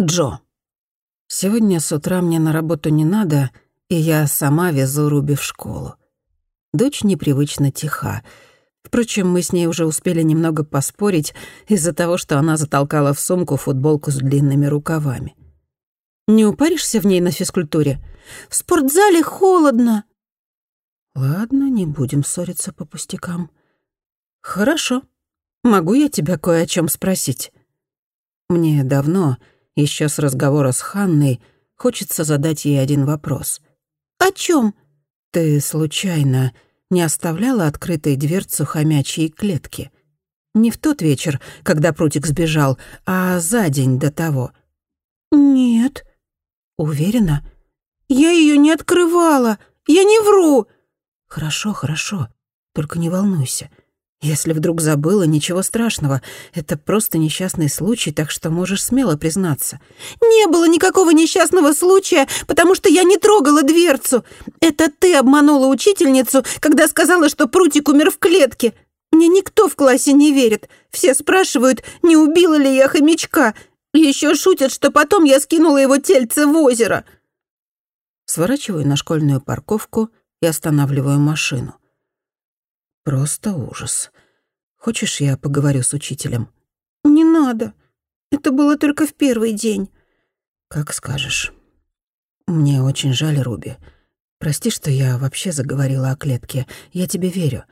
Джо. Сегодня с утра мне на работу не надо, и я сама везу Руби в школу. Дочь непривычно тиха. Впрочем, мы с ней уже успели немного поспорить из-за того, что она затолкала в сумку футболку с длинными рукавами. «Не упаришься в ней на физкультуре? В спортзале холодно!» «Ладно, не будем ссориться по пустякам». «Хорошо. Могу я тебя кое о чем спросить?» Мне давно еще с разговора с Ханной хочется задать ей один вопрос. «О чем? «Ты случайно не оставляла открытой дверцу хомячьей клетки? Не в тот вечер, когда Прутик сбежал, а за день до того?» «Нет». «Уверена?» «Я ее не открывала. Я не вру». «Хорошо, хорошо. Только не волнуйся. Если вдруг забыла, ничего страшного. Это просто несчастный случай, так что можешь смело признаться. Не было никакого несчастного случая, потому что я не трогала дверцу. Это ты обманула учительницу, когда сказала, что прутик умер в клетке. Мне никто в классе не верит. Все спрашивают, не убила ли я хомячка. Еще шутят, что потом я скинула его тельце в озеро. Сворачиваю на школьную парковку и останавливаю машину. Просто ужас. Хочешь, я поговорю с учителем? Не надо. Это было только в первый день. Как скажешь. Мне очень жаль, Руби. Прости, что я вообще заговорила о клетке. Я тебе верю.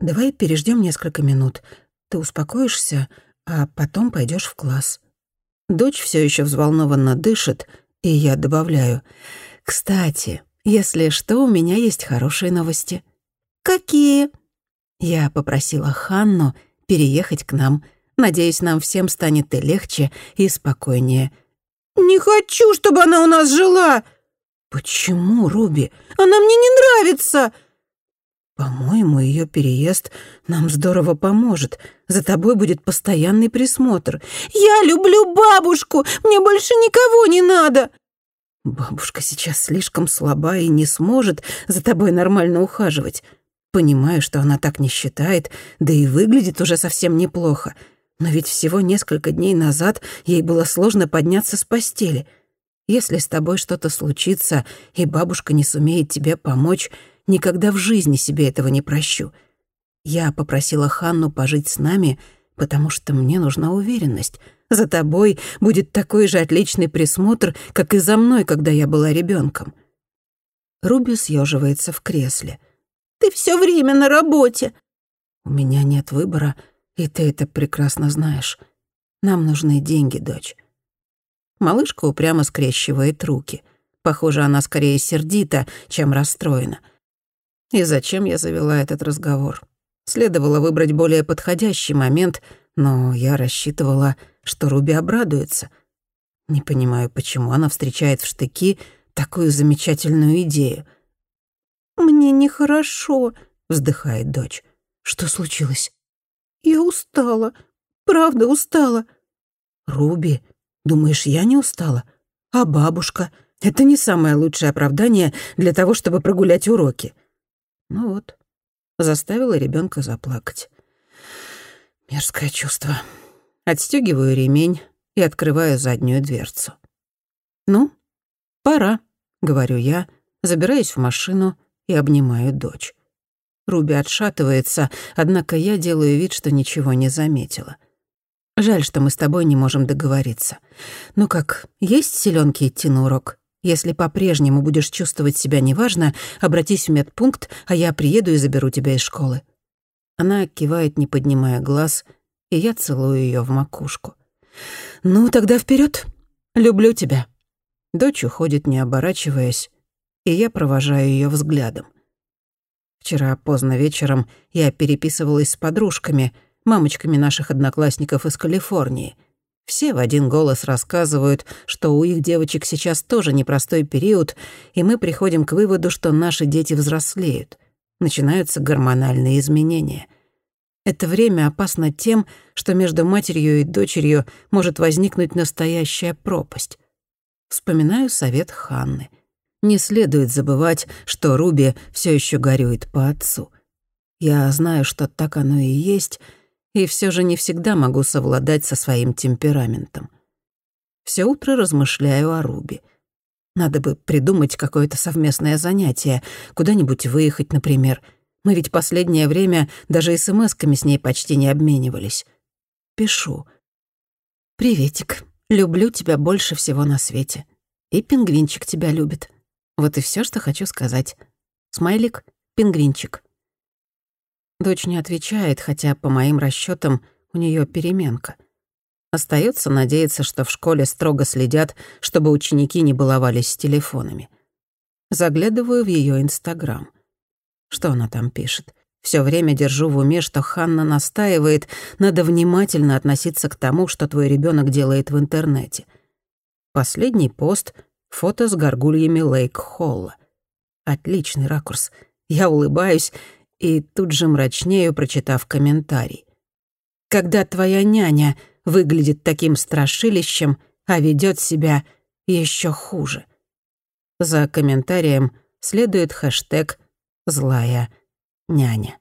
Давай переждем несколько минут. Ты успокоишься, а потом пойдешь в класс. Дочь все еще взволнованно дышит, и я добавляю. Кстати, если что, у меня есть хорошие новости. Какие? Я попросила Ханну переехать к нам. Надеюсь, нам всем станет и легче, и спокойнее. «Не хочу, чтобы она у нас жила!» «Почему, Руби? Она мне не нравится!» «По-моему, ее переезд нам здорово поможет. За тобой будет постоянный присмотр». «Я люблю бабушку! Мне больше никого не надо!» «Бабушка сейчас слишком слаба и не сможет за тобой нормально ухаживать. Понимаю, что она так не считает, да и выглядит уже совсем неплохо. Но ведь всего несколько дней назад ей было сложно подняться с постели. Если с тобой что-то случится, и бабушка не сумеет тебе помочь, никогда в жизни себе этого не прощу. Я попросила Ханну пожить с нами, потому что мне нужна уверенность. За тобой будет такой же отличный присмотр, как и за мной, когда я была ребенком. Руби съеживается в кресле — ты все время на работе». «У меня нет выбора, и ты это прекрасно знаешь. Нам нужны деньги, дочь». Малышка упрямо скрещивает руки. Похоже, она скорее сердита, чем расстроена. И зачем я завела этот разговор? Следовало выбрать более подходящий момент, но я рассчитывала, что Руби обрадуется. Не понимаю, почему она встречает в штыки такую замечательную идею. «Мне нехорошо», — вздыхает дочь. «Что случилось?» «Я устала. Правда устала». «Руби, думаешь, я не устала? А бабушка? Это не самое лучшее оправдание для того, чтобы прогулять уроки». Ну вот, заставила ребенка заплакать. Мерзкое чувство. Отстегиваю ремень и открываю заднюю дверцу. «Ну, пора», — говорю я, забираюсь в машину и обнимаю дочь. Руби отшатывается, однако я делаю вид, что ничего не заметила. Жаль, что мы с тобой не можем договориться. Ну как, есть силёнки идти на урок? Если по-прежнему будешь чувствовать себя неважно, обратись в медпункт, а я приеду и заберу тебя из школы». Она кивает, не поднимая глаз, и я целую её в макушку. «Ну, тогда вперед. Люблю тебя». Дочь уходит, не оборачиваясь, и я провожаю ее взглядом. Вчера поздно вечером я переписывалась с подружками, мамочками наших одноклассников из Калифорнии. Все в один голос рассказывают, что у их девочек сейчас тоже непростой период, и мы приходим к выводу, что наши дети взрослеют. Начинаются гормональные изменения. Это время опасно тем, что между матерью и дочерью может возникнуть настоящая пропасть. Вспоминаю совет Ханны — не следует забывать, что Руби все еще горюет по отцу. Я знаю, что так оно и есть, и все же не всегда могу совладать со своим темпераментом. Все утро размышляю о Руби. Надо бы придумать какое-то совместное занятие, куда-нибудь выехать, например. Мы ведь последнее время даже смс-ками с ней почти не обменивались. Пишу. «Приветик. Люблю тебя больше всего на свете. И пингвинчик тебя любит. Вот и все, что хочу сказать. Смайлик, пингвинчик». Дочь не отвечает, хотя, по моим расчетам, у нее переменка. Остается надеяться, что в школе строго следят, чтобы ученики не баловались с телефонами. Заглядываю в ее Инстаграм. Что она там пишет? Все время держу в уме, что Ханна настаивает, надо внимательно относиться к тому, что твой ребенок делает в интернете. Последний пост — фото с горгульями Лейк-Холла. Отличный ракурс. Я улыбаюсь и тут же мрачнею, прочитав комментарий. «Когда твоя няня выглядит таким страшилищем, а ведет себя еще хуже. За комментарием следует хэштег «злая няня».